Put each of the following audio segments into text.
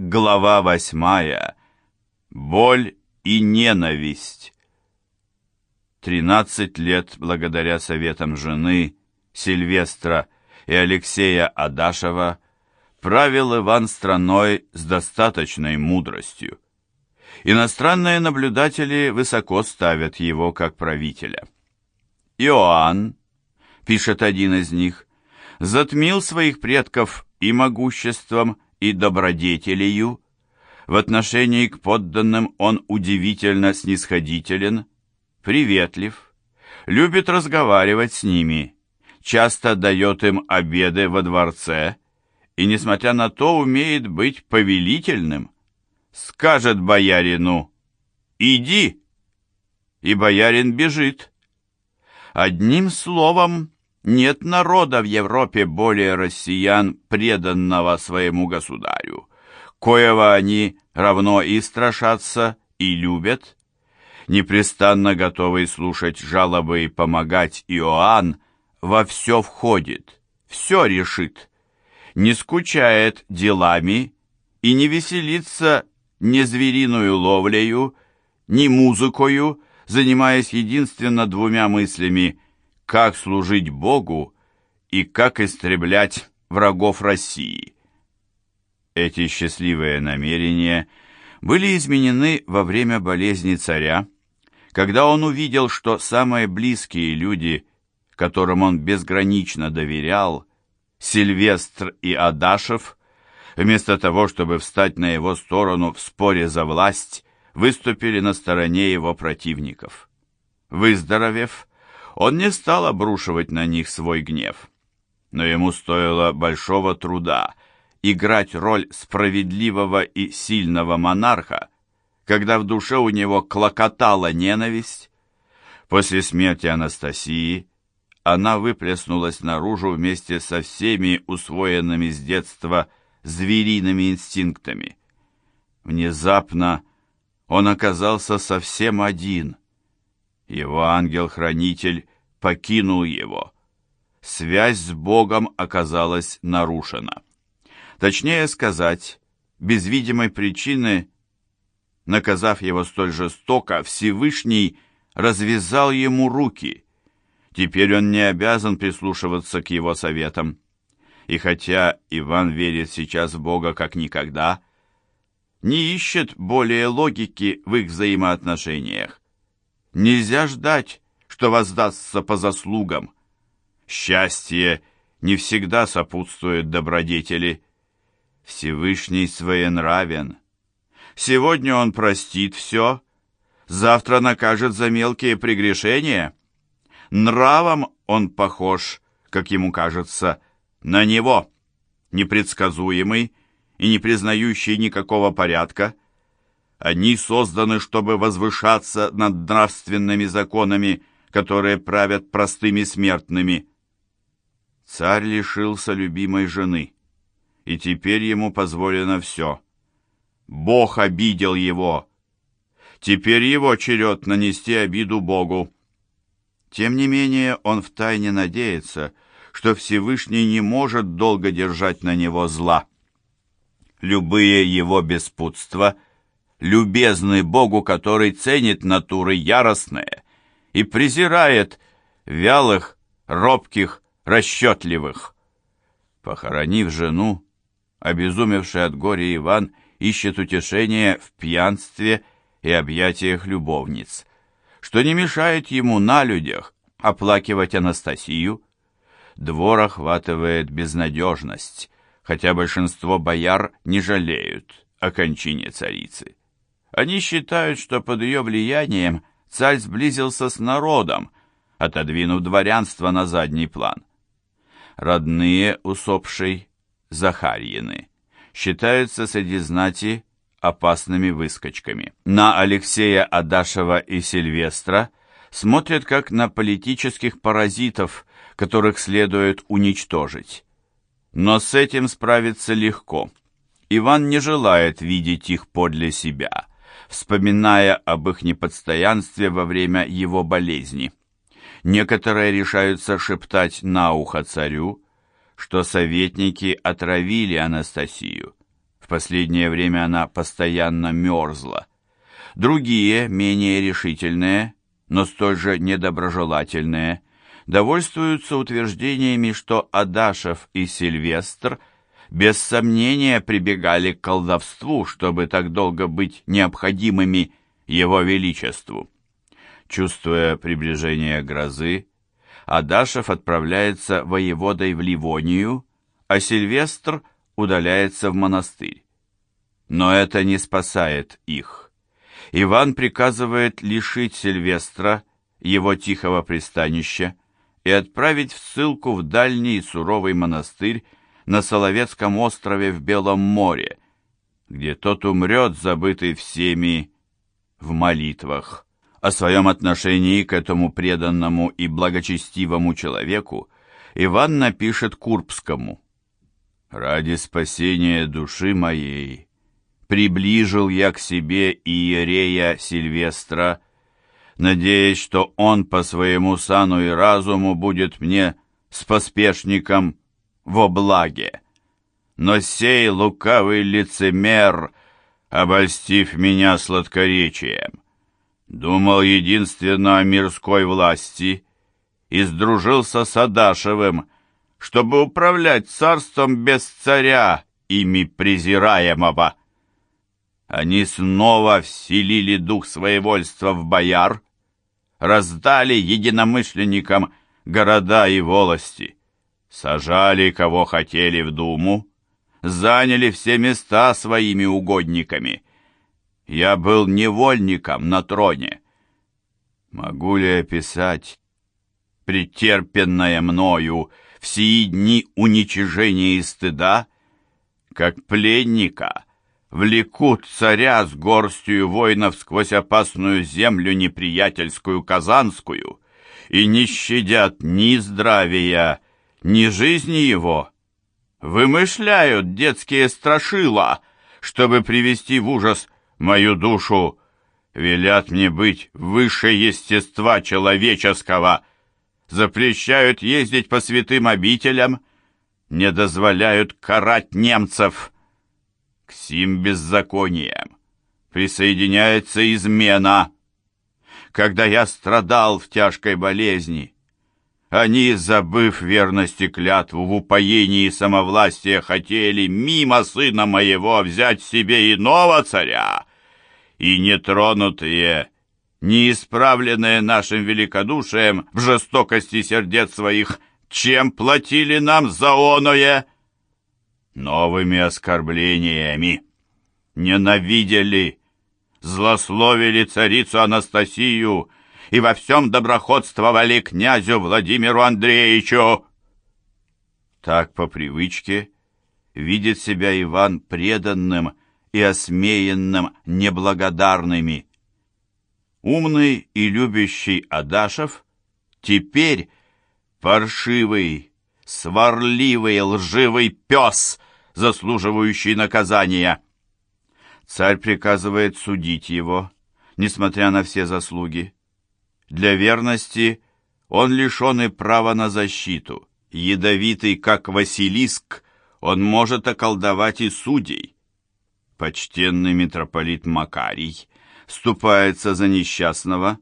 Глава восьмая. Боль и ненависть. Тринадцать лет благодаря советам жены Сильвестра и Алексея Адашева правил Иван страной с достаточной мудростью. Иностранные наблюдатели высоко ставят его как правителя. Иоанн, пишет один из них, затмил своих предков и могуществом, и добродетелью, в отношении к подданным он удивительно снисходителен, приветлив, любит разговаривать с ними, часто дает им обеды во дворце и, несмотря на то, умеет быть повелительным. Скажет боярину «Иди!» и боярин бежит. Одним словом, нет народа в Европе более россиян, преданного своему государю, коего они равно и страшатся, и любят. Непрестанно готовый слушать жалобы и помогать Иоанн во все входит, все решит, не скучает делами и не веселится ни звериную ловлею, ни музыкою, занимаясь единственно двумя мыслями – как служить Богу и как истреблять врагов России. Эти счастливые намерения были изменены во время болезни царя, когда он увидел, что самые близкие люди, которым он безгранично доверял, Сильвестр и Адашев, вместо того, чтобы встать на его сторону в споре за власть, выступили на стороне его противников. Выздоровев, он не стал обрушивать на них свой гнев. Но ему стоило большого труда играть роль справедливого и сильного монарха, когда в душе у него клокотала ненависть. После смерти Анастасии она выплеснулась наружу вместе со всеми усвоенными с детства звериными инстинктами. Внезапно он оказался совсем один — его ангел-хранитель покинул его. Связь с Богом оказалась нарушена. Точнее сказать, без видимой причины, наказав его столь жестоко, Всевышний развязал ему руки. Теперь он не обязан прислушиваться к его советам. И хотя Иван верит сейчас в Бога как никогда, не ищет более логики в их взаимоотношениях. Нельзя ждать, что воздастся по заслугам. Счастье не всегда сопутствует добродетели. Всевышний своенравен. Сегодня он простит все, завтра накажет за мелкие прегрешения. Нравом он похож, как ему кажется, на него, непредсказуемый и не признающий никакого порядка, они созданы, чтобы возвышаться над нравственными законами, которые правят простыми смертными. Царь лишился любимой жены, и теперь ему позволено все. Бог обидел его. Теперь его черед нанести обиду Богу. Тем не менее, он втайне надеется, что Всевышний не может долго держать на него зла. Любые его беспутства — любезный Богу, который ценит натуры яростные и презирает вялых, робких, расчетливых. Похоронив жену, обезумевший от горя Иван ищет утешение в пьянстве и объятиях любовниц, что не мешает ему на людях оплакивать Анастасию. Двор охватывает безнадежность, хотя большинство бояр не жалеют о кончине царицы. Они считают, что под ее влиянием царь сблизился с народом, отодвинув дворянство на задний план. Родные усопшей Захарьины считаются среди знати опасными выскочками. На Алексея Адашева и Сильвестра смотрят как на политических паразитов, которых следует уничтожить. Но с этим справиться легко. Иван не желает видеть их подле себя – вспоминая об их неподстоянстве во время его болезни. Некоторые решаются шептать на ухо царю, что советники отравили Анастасию. В последнее время она постоянно мерзла. Другие, менее решительные, но столь же недоброжелательные, довольствуются утверждениями, что Адашев и Сильвестр без сомнения прибегали к колдовству, чтобы так долго быть необходимыми его величеству. Чувствуя приближение грозы, Адашев отправляется воеводой в Ливонию, а Сильвестр удаляется в монастырь. Но это не спасает их. Иван приказывает лишить Сильвестра его тихого пристанища и отправить в ссылку в дальний суровый монастырь на Соловецком острове в Белом море, где тот умрет, забытый всеми в молитвах. О своем отношении к этому преданному и благочестивому человеку Иван напишет Курбскому. «Ради спасения души моей приближил я к себе иерея Сильвестра, надеясь, что он по своему сану и разуму будет мне с поспешником во благе. Но сей лукавый лицемер, обольстив меня сладкоречием, Думал единственно о мирской власти и сдружился с Адашевым, чтобы управлять царством без царя, ими презираемого. Они снова вселили дух своевольства в бояр, раздали единомышленникам города и волости, сажали, кого хотели в думу, заняли все места своими угодниками — я был невольником на троне. Могу ли описать претерпенное мною в сии дни уничижения и стыда, как пленника влекут царя с горстью воинов сквозь опасную землю неприятельскую казанскую и не щадят ни здравия, ни жизни его, вымышляют детские страшила, чтобы привести в ужас мою душу, велят мне быть выше естества человеческого, запрещают ездить по святым обителям, не дозволяют карать немцев. К сим беззакониям присоединяется измена. Когда я страдал в тяжкой болезни, они, забыв верности клятву в упоении самовластия, хотели мимо сына моего взять себе иного царя, и нетронутые, неисправленные нашим великодушием в жестокости сердец своих, чем платили нам за оное? Новыми оскорблениями. Ненавидели, злословили царицу Анастасию и во всем доброходствовали князю Владимиру Андреевичу. Так по привычке видит себя Иван преданным и осмеянным неблагодарными. Умный и любящий Адашев теперь паршивый, сварливый, лживый пес, заслуживающий наказания. Царь приказывает судить его, несмотря на все заслуги. Для верности он лишен и права на защиту. Ядовитый, как Василиск, он может околдовать и судей почтенный митрополит Макарий вступается за несчастного,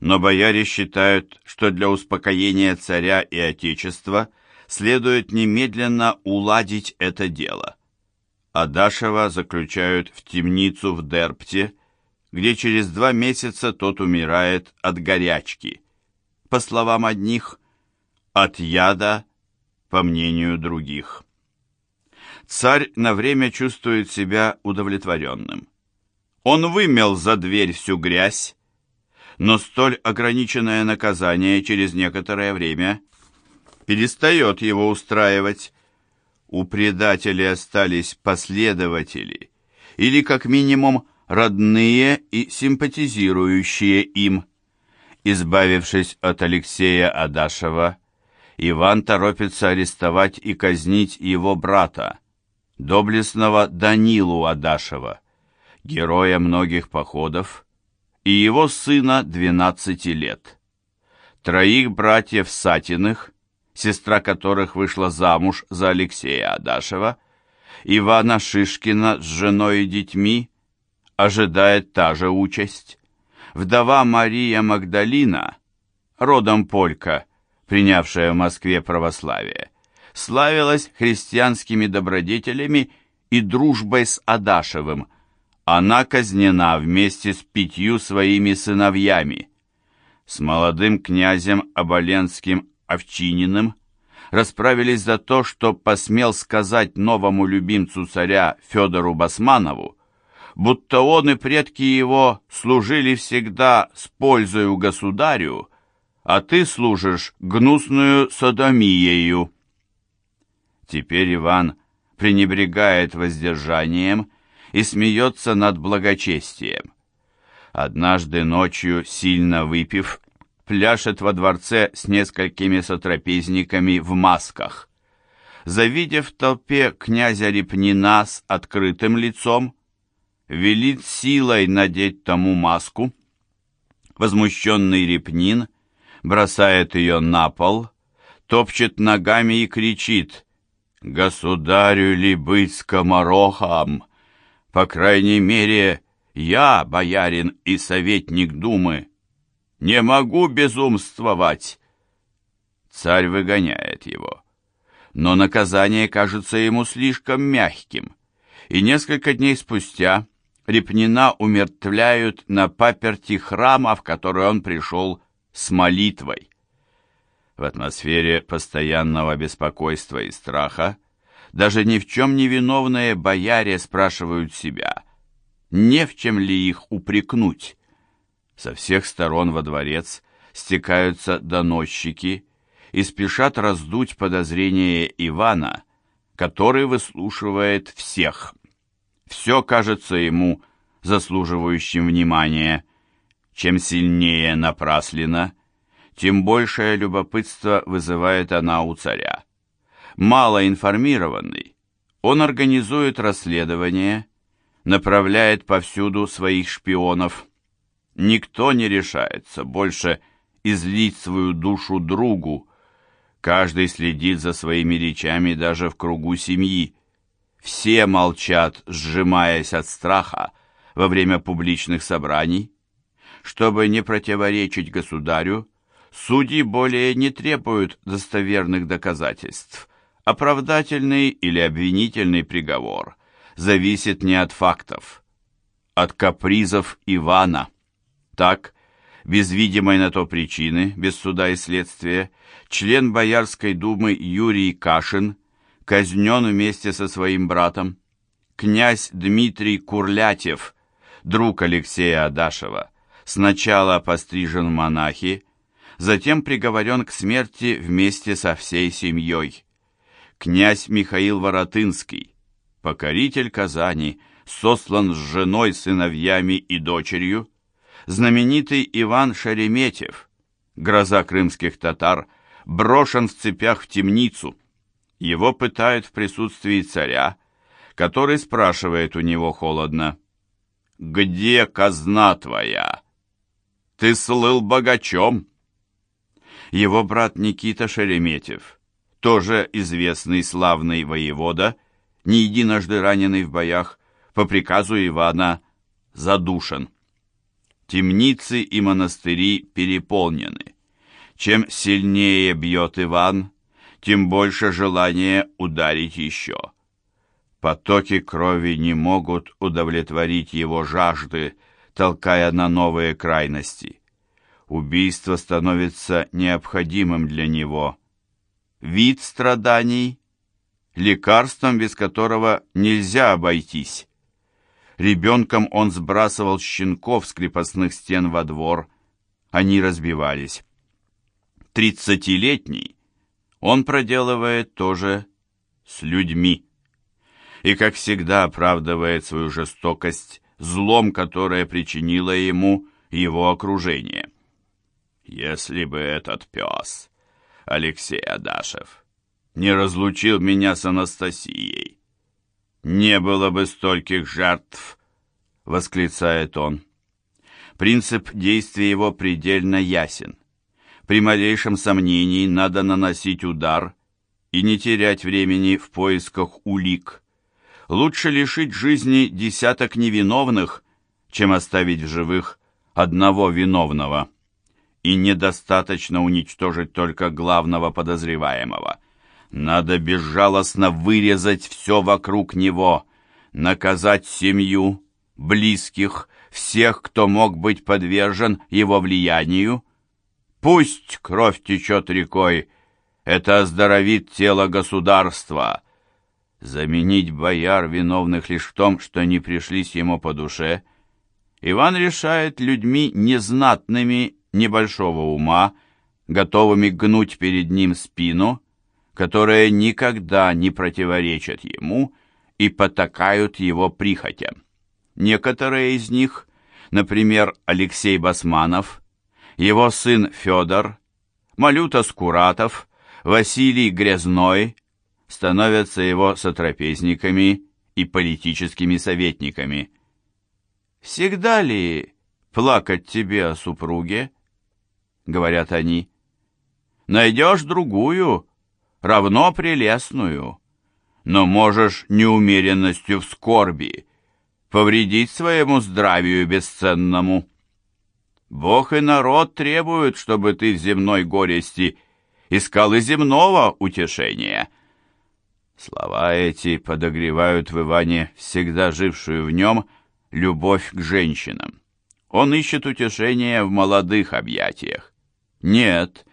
но бояре считают, что для успокоения царя и отечества следует немедленно уладить это дело. Адашева заключают в темницу в Дерпте, где через два месяца тот умирает от горячки. По словам одних, от яда, по мнению других. Царь на время чувствует себя удовлетворенным. Он вымел за дверь всю грязь, но столь ограниченное наказание через некоторое время перестает его устраивать. У предателей остались последователи, или как минимум родные и симпатизирующие им. Избавившись от Алексея Адашева, Иван торопится арестовать и казнить его брата, доблестного Данилу Адашева, героя многих походов, и его сына 12 лет. Троих братьев Сатиных, сестра которых вышла замуж за Алексея Адашева, Ивана Шишкина с женой и детьми ожидает та же участь. Вдова Мария Магдалина, родом полька, принявшая в Москве православие, славилась христианскими добродетелями и дружбой с Адашевым. Она казнена вместе с пятью своими сыновьями. С молодым князем Оболенским Овчининым расправились за то, что посмел сказать новому любимцу царя Федору Басманову, будто он и предки его служили всегда с пользою государю, а ты служишь гнусную содомиею. Теперь Иван пренебрегает воздержанием и смеется над благочестием. Однажды ночью, сильно выпив, пляшет во дворце с несколькими сотрапезниками в масках. Завидев в толпе князя Репнина с открытым лицом, велит силой надеть тому маску. Возмущенный Репнин бросает ее на пол, топчет ногами и кричит «Государю ли быть скоморохом? По крайней мере, я, боярин и советник думы, не могу безумствовать!» Царь выгоняет его. Но наказание кажется ему слишком мягким, и несколько дней спустя Репнина умертвляют на паперти храма, в который он пришел с молитвой. В атмосфере постоянного беспокойства и страха даже ни в чем не виновные бояре спрашивают себя, не в чем ли их упрекнуть. Со всех сторон во дворец стекаются доносчики и спешат раздуть подозрения Ивана, который выслушивает всех. Все кажется ему заслуживающим внимания. Чем сильнее напраслина, тем большее любопытство вызывает она у царя. Мало информированный, он организует расследование, направляет повсюду своих шпионов – Никто не решается больше излить свою душу другу. Каждый следит за своими речами даже в кругу семьи. Все молчат, сжимаясь от страха во время публичных собраний. Чтобы не противоречить государю, судьи более не требуют достоверных доказательств. Оправдательный или обвинительный приговор зависит не от фактов, от капризов Ивана. Так, без видимой на то причины, без суда и следствия, член Боярской думы Юрий Кашин казнен вместе со своим братом. Князь Дмитрий Курлятев, друг Алексея Адашева, сначала пострижен в монахи, затем приговорен к смерти вместе со всей семьей. Князь Михаил Воротынский, покоритель Казани, сослан с женой, сыновьями и дочерью, знаменитый Иван Шереметьев, гроза крымских татар, брошен в цепях в темницу. Его пытают в присутствии царя, который спрашивает у него холодно, «Где казна твоя? Ты слыл богачом?» Его брат Никита Шереметьев, тоже известный славный воевода, не единожды раненый в боях, по приказу Ивана задушен. Темницы и монастыри переполнены. Чем сильнее бьет Иван, тем больше желание ударить еще. Потоки крови не могут удовлетворить его жажды, толкая на новые крайности. Убийство становится необходимым для него. Вид страданий – лекарством, без которого нельзя обойтись. Ребенком он сбрасывал щенков с крепостных стен во двор. Они разбивались. Тридцатилетний он проделывает тоже с людьми. И, как всегда, оправдывает свою жестокость злом, которое причинило ему его окружение. Если бы этот пес, Алексей Адашев, не разлучил меня с Анастасией, «Не было бы стольких жертв!» — восклицает он. Принцип действия его предельно ясен. При малейшем сомнении надо наносить удар и не терять времени в поисках улик. Лучше лишить жизни десяток невиновных, чем оставить в живых одного виновного. И недостаточно уничтожить только главного подозреваемого. Надо безжалостно вырезать все вокруг него, наказать семью, близких, всех, кто мог быть подвержен его влиянию. Пусть кровь течет рекой, это оздоровит тело государства. Заменить бояр, виновных лишь в том, что не пришлись ему по душе, Иван решает людьми незнатными, небольшого ума, готовыми гнуть перед ним спину, которые никогда не противоречат ему и потакают его прихотям. Некоторые из них, например, Алексей Басманов, его сын Федор, Малюта Скуратов, Василий Грязной, становятся его сотрапезниками и политическими советниками. «Всегда ли плакать тебе о супруге?» — говорят они. «Найдешь другую, равно прелестную, но можешь неумеренностью в скорби повредить своему здравию бесценному. Бог и народ требуют, чтобы ты в земной горести искал и земного утешения». Слова эти подогревают в Иване всегда жившую в нем любовь к женщинам. Он ищет утешения в молодых объятиях. Нет,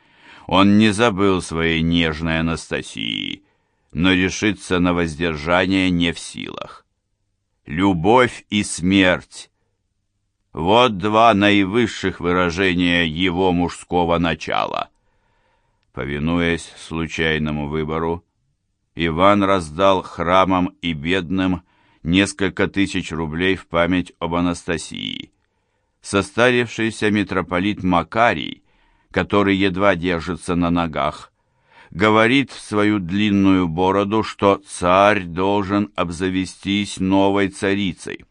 он не забыл своей нежной Анастасии, но решиться на воздержание не в силах. Любовь и смерть — вот два наивысших выражения его мужского начала. Повинуясь случайному выбору, Иван раздал храмам и бедным несколько тысяч рублей в память об Анастасии. Состарившийся митрополит Макарий, который едва держится на ногах, говорит в свою длинную бороду, что царь должен обзавестись новой царицей.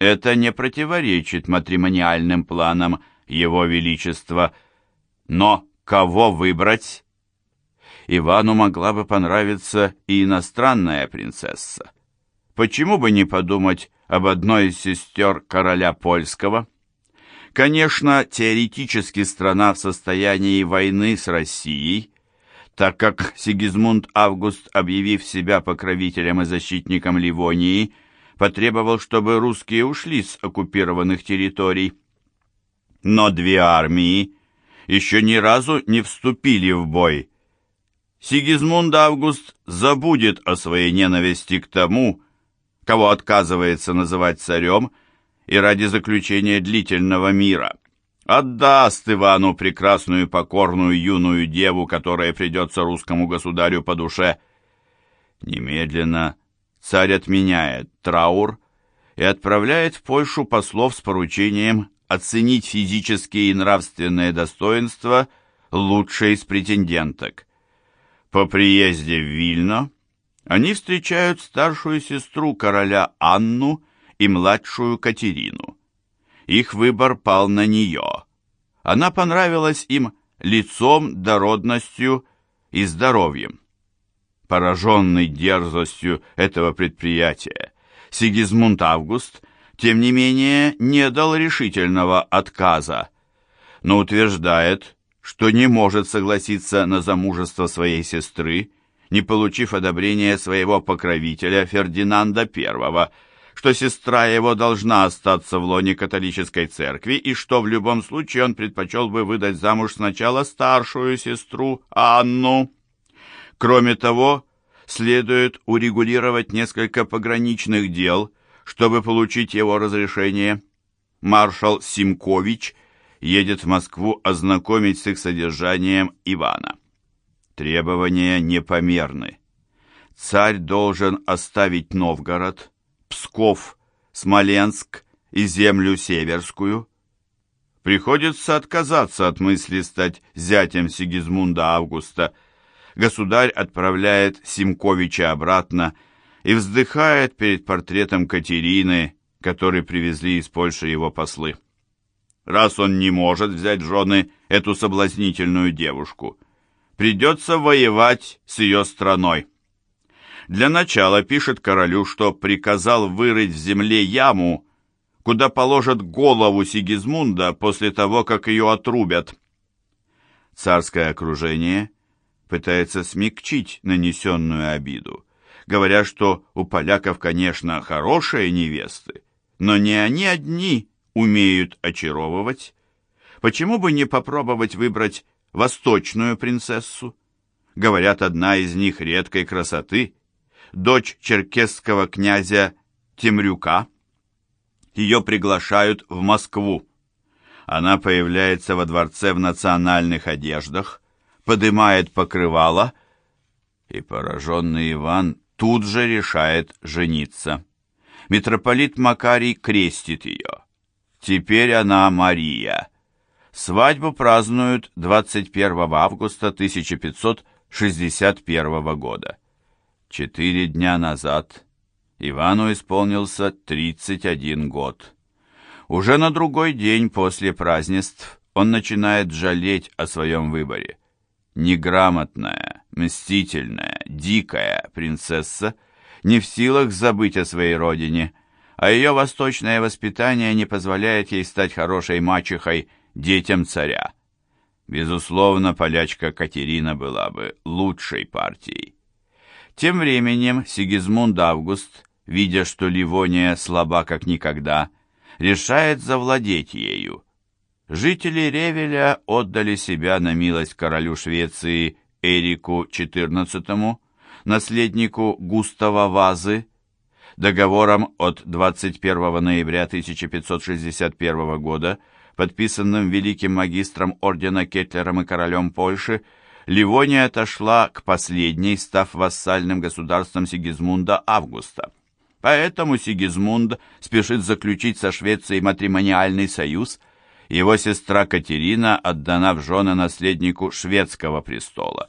Это не противоречит матримониальным планам его величества, но кого выбрать? Ивану могла бы понравиться и иностранная принцесса. Почему бы не подумать об одной из сестер короля польского? Конечно, теоретически страна в состоянии войны с Россией, так как Сигизмунд Август, объявив себя покровителем и защитником Ливонии, потребовал, чтобы русские ушли с оккупированных территорий. Но две армии еще ни разу не вступили в бой, Сигизмунд Август забудет о своей ненависти к тому, кого отказывается называть царем, и ради заключения длительного мира отдаст Ивану прекрасную покорную юную деву, которая придется русскому государю по душе. Немедленно царь отменяет траур и отправляет в Польшу послов с поручением оценить физические и нравственные достоинства лучшей из претенденток. По приезде в Вильно они встречают старшую сестру короля Анну и младшую Катерину. Их выбор пал на нее. Она понравилась им лицом, дородностью и здоровьем. Пораженный дерзостью этого предприятия, Сигизмунд Август, тем не менее, не дал решительного отказа, но утверждает, что не может согласиться на замужество своей сестры, не получив одобрения своего покровителя Фердинанда I, что сестра его должна остаться в лоне католической церкви и что в любом случае он предпочел бы выдать замуж сначала старшую сестру Анну. Кроме того, следует урегулировать несколько пограничных дел, чтобы получить его разрешение. Маршал Симкович едет в Москву ознакомить с их содержанием Ивана. Требования непомерны. Царь должен оставить Новгород, Псков, Смоленск и землю Северскую. Приходится отказаться от мысли стать зятем Сигизмунда Августа. Государь отправляет Симковича обратно и вздыхает перед портретом Катерины, который привезли из Польши его послы раз он не может взять в жены эту соблазнительную девушку. Придется воевать с ее страной. Для начала пишет королю, что приказал вырыть в земле яму, куда положат голову Сигизмунда после того, как ее отрубят. Царское окружение пытается смягчить нанесенную обиду, говоря, что у поляков, конечно, хорошие невесты, но не они одни умеют очаровывать. Почему бы не попробовать выбрать восточную принцессу? Говорят, одна из них редкой красоты, дочь черкесского князя Темрюка. Ее приглашают в Москву. Она появляется во дворце в национальных одеждах, подымает покрывало, и пораженный Иван тут же решает жениться. Митрополит Макарий крестит ее. Теперь она Мария. Свадьбу празднуют 21 августа 1561 года. Четыре дня назад Ивану исполнился 31 год. Уже на другой день после празднеств он начинает жалеть о своем выборе. Неграмотная, мстительная, дикая принцесса не в силах забыть о своей родине, а ее восточное воспитание не позволяет ей стать хорошей мачехой детям царя. Безусловно, полячка Катерина была бы лучшей партией. Тем временем Сигизмунд Август, видя, что Ливония слаба как никогда, решает завладеть ею. Жители Ревеля отдали себя на милость королю Швеции Эрику XIV, наследнику Густава Вазы, договором от 21 ноября 1561 года, подписанным великим магистром ордена Кетлером и королем Польши, Ливония отошла к последней, став вассальным государством Сигизмунда Августа. Поэтому Сигизмунд спешит заключить со Швецией матримониальный союз – его сестра Катерина отдана в жены наследнику шведского престола.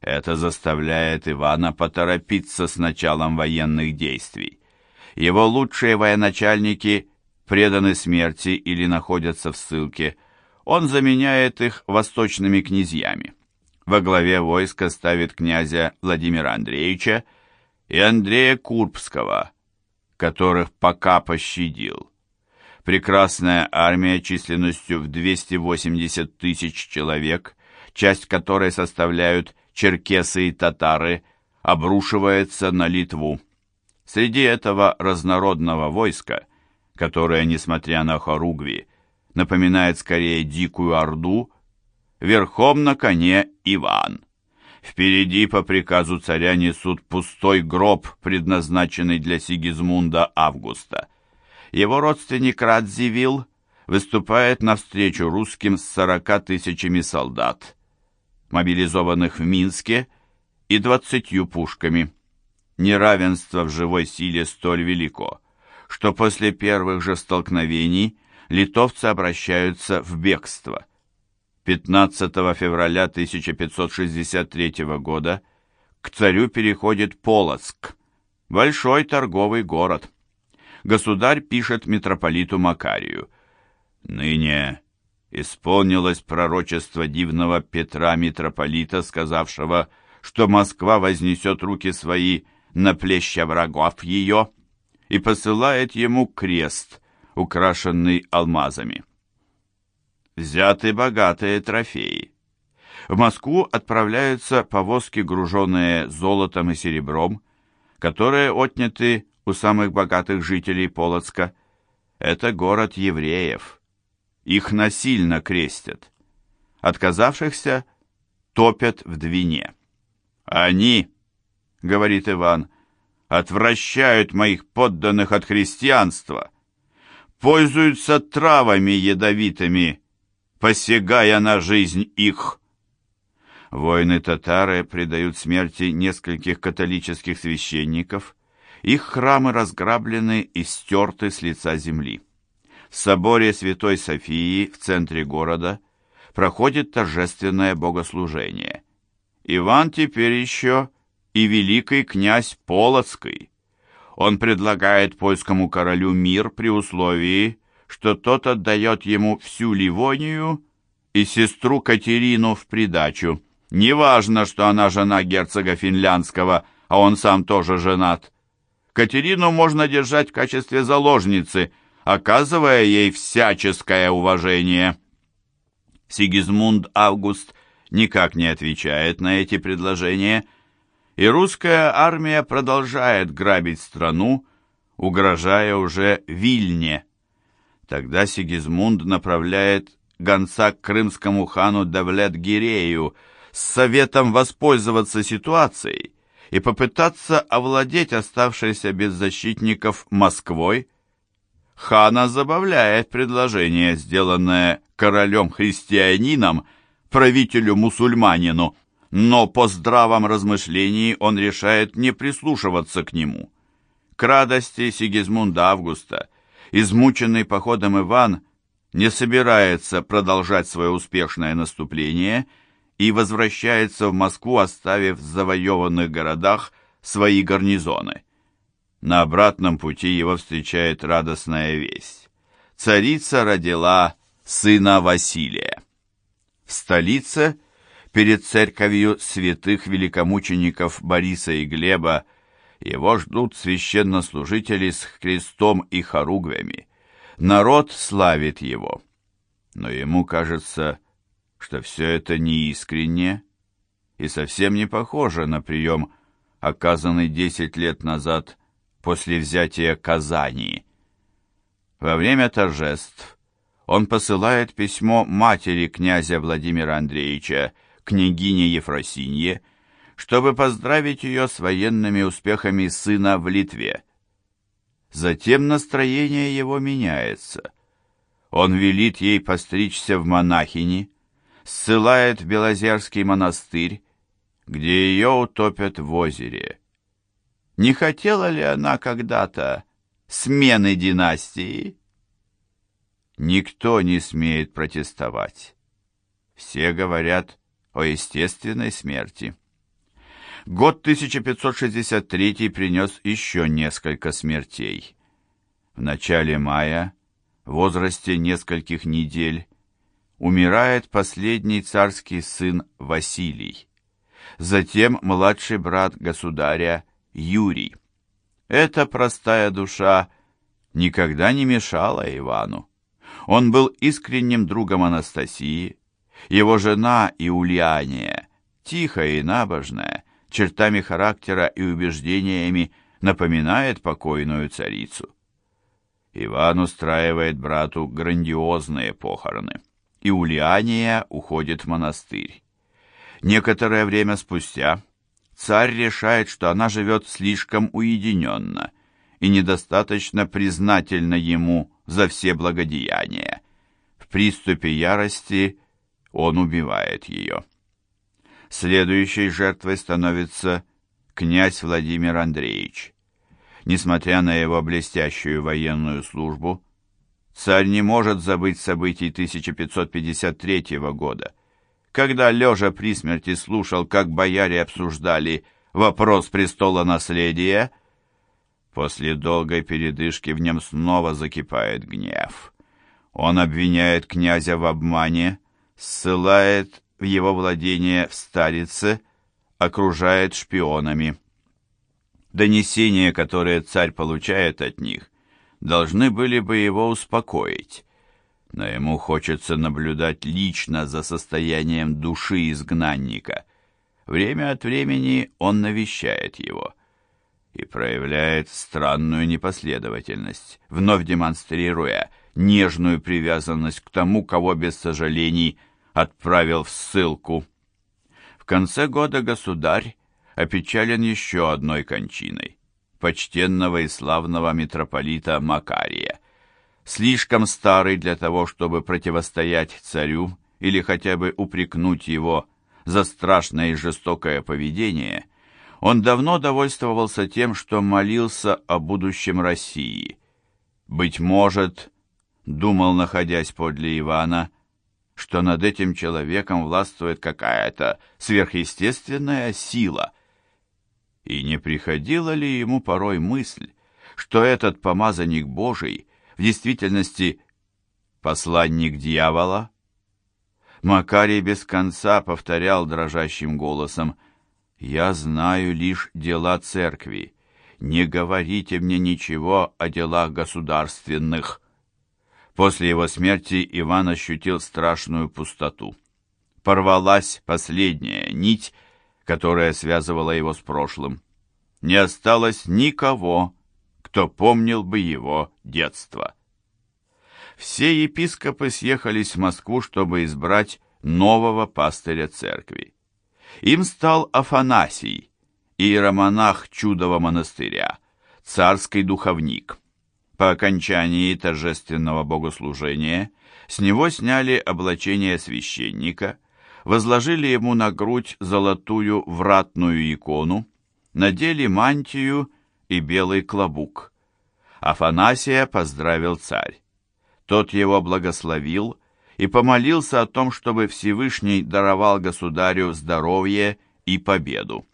Это заставляет Ивана поторопиться с началом военных действий. Его лучшие военачальники преданы смерти или находятся в ссылке. Он заменяет их восточными князьями. Во главе войска ставит князя Владимира Андреевича и Андрея Курбского, которых пока пощадил прекрасная армия численностью в 280 тысяч человек, часть которой составляют черкесы и татары, обрушивается на Литву. Среди этого разнородного войска, которое, несмотря на хоругви, напоминает скорее дикую орду, верхом на коне Иван. Впереди по приказу царя несут пустой гроб, предназначенный для Сигизмунда Августа – его родственник Радзивилл выступает навстречу русским с 40 тысячами солдат, мобилизованных в Минске, и 20 пушками. Неравенство в живой силе столь велико, что после первых же столкновений литовцы обращаются в бегство. 15 февраля 1563 года к царю переходит Полоцк, большой торговый город государь пишет митрополиту Макарию. «Ныне исполнилось пророчество дивного Петра митрополита, сказавшего, что Москва вознесет руки свои на плеща врагов ее и посылает ему крест, украшенный алмазами. Взяты богатые трофеи. В Москву отправляются повозки, груженные золотом и серебром, которые отняты у самых богатых жителей Полоцка. Это город евреев. Их насильно крестят. Отказавшихся топят в Двине. «Они, — говорит Иван, — отвращают моих подданных от христианства, пользуются травами ядовитыми, посягая на жизнь их». Воины-татары предают смерти нескольких католических священников, их храмы разграблены и стерты с лица земли. В соборе Святой Софии в центре города проходит торжественное богослужение. Иван теперь еще и великий князь Полоцкий. Он предлагает польскому королю мир при условии, что тот отдает ему всю Ливонию и сестру Катерину в придачу. Неважно, что она жена герцога финляндского а он сам тоже женат. Катерину можно держать в качестве заложницы, оказывая ей всяческое уважение. Сигизмунд Август никак не отвечает на эти предложения, и русская армия продолжает грабить страну, угрожая уже Вильне. Тогда Сигизмунд направляет гонца к крымскому хану Давлет-Гирею с советом воспользоваться ситуацией и попытаться овладеть оставшейся без защитников Москвой. Хана забавляет предложение, сделанное королем-христианином, правителю-мусульманину, но по здравом размышлении он решает не прислушиваться к нему. К радости Сигизмунда Августа, измученный походом Иван, не собирается продолжать свое успешное наступление и возвращается в Москву, оставив в завоеванных городах свои гарнизоны. На обратном пути его встречает радостная весть. Царица родила сына Василия. В столице, перед церковью святых великомучеников Бориса и Глеба, его ждут священнослужители с крестом и хоругвями. Народ славит его. Но ему кажется, что все это неискренне и совсем не похоже на прием, оказанный десять лет назад после взятия Казани. Во время торжеств он посылает письмо матери князя Владимира Андреевича, княгине Ефросинье, чтобы поздравить ее с военными успехами сына в Литве. Затем настроение его меняется. Он велит ей постричься в монахини, ссылает в Белозерский монастырь, где ее утопят в озере. Не хотела ли она когда-то смены династии? Никто не смеет протестовать. Все говорят о естественной смерти. Год 1563 принес еще несколько смертей. В начале мая, в возрасте нескольких недель, умирает последний царский сын Василий. Затем младший брат государя Юрий. Эта простая душа никогда не мешала Ивану. Он был искренним другом Анастасии. Его жена Иулиания, тихая и набожная, чертами характера и убеждениями напоминает покойную царицу. Иван устраивает брату грандиозные похороны. Иулиания уходит в монастырь. Некоторое время спустя царь решает, что она живет слишком уединенно и недостаточно признательна ему за все благодеяния. В приступе ярости он убивает ее. Следующей жертвой становится князь Владимир Андреевич. Несмотря на его блестящую военную службу, царь не может забыть событий 1553 года, когда, лежа при смерти, слушал, как бояре обсуждали вопрос престола наследия, после долгой передышки в нем снова закипает гнев. Он обвиняет князя в обмане, ссылает в его владение в старице, окружает шпионами. Донесения, которые царь получает от них, должны были бы его успокоить, но ему хочется наблюдать лично за состоянием души изгнанника. Время от времени он навещает его и проявляет странную непоследовательность, вновь демонстрируя нежную привязанность к тому, кого без сожалений отправил в ссылку. В конце года государь опечален еще одной кончиной почтенного и славного митрополита Макария слишком старый для того, чтобы противостоять царю или хотя бы упрекнуть его за страшное и жестокое поведение, он давно довольствовался тем, что молился о будущем России. Быть может, думал, находясь подле Ивана, что над этим человеком властвует какая-то сверхъестественная сила. И не приходила ли ему порой мысль, что этот помазанник Божий — в действительности посланник дьявола? Макарий без конца повторял дрожащим голосом «Я знаю лишь дела церкви. Не говорите мне ничего о делах государственных». После его смерти Иван ощутил страшную пустоту. Порвалась последняя нить, которая связывала его с прошлым. Не осталось никого, кто помнил бы его детство. Все епископы съехались в Москву, чтобы избрать нового пастыря церкви. Им стал Афанасий, иеромонах чудового монастыря, царский духовник. По окончании торжественного богослужения с него сняли облачение священника, возложили ему на грудь золотую вратную икону, надели мантию и белый клобук. Афанасия поздравил царь. Тот его благословил и помолился о том, чтобы Всевышний даровал государю здоровье и победу.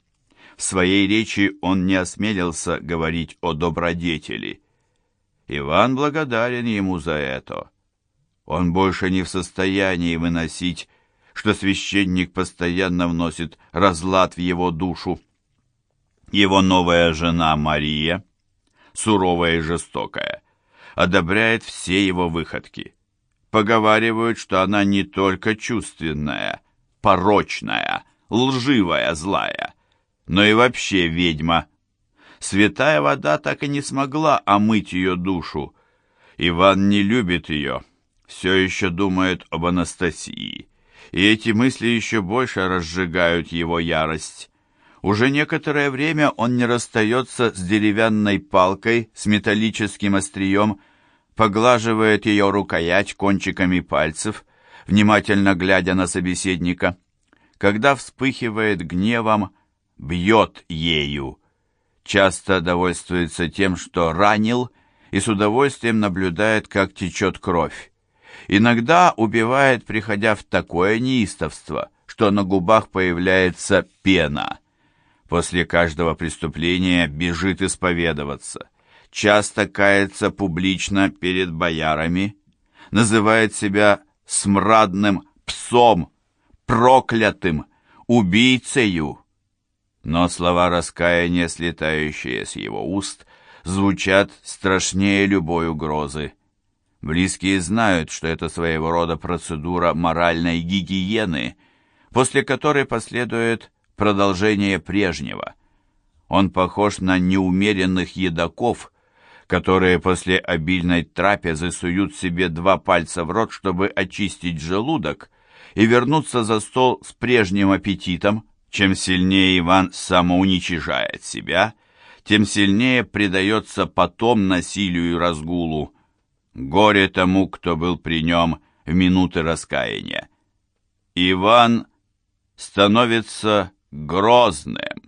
В своей речи он не осмелился говорить о добродетели. Иван благодарен ему за это. Он больше не в состоянии выносить, что священник постоянно вносит разлад в его душу. Его новая жена Мария, суровая и жестокая, одобряет все его выходки. Поговаривают, что она не только чувственная, порочная, лживая, злая, но и вообще ведьма. Святая вода так и не смогла омыть ее душу. Иван не любит ее, все еще думает об Анастасии, и эти мысли еще больше разжигают его ярость. Уже некоторое время он не расстается с деревянной палкой с металлическим острием, поглаживает ее рукоять кончиками пальцев, внимательно глядя на собеседника. Когда вспыхивает гневом, бьет ею. Часто довольствуется тем, что ранил, и с удовольствием наблюдает, как течет кровь. Иногда убивает, приходя в такое неистовство, что на губах появляется пена. После каждого преступления бежит исповедоваться часто кается публично перед боярами, называет себя смрадным псом, проклятым, убийцею. Но слова раскаяния, слетающие с его уст, звучат страшнее любой угрозы. Близкие знают, что это своего рода процедура моральной гигиены, после которой последует продолжение прежнего. Он похож на неумеренных едоков, которые после обильной трапезы суют себе два пальца в рот, чтобы очистить желудок и вернуться за стол с прежним аппетитом. Чем сильнее Иван самоуничижает себя, тем сильнее предается потом насилию и разгулу. Горе тому, кто был при нем в минуты раскаяния. Иван становится грозным.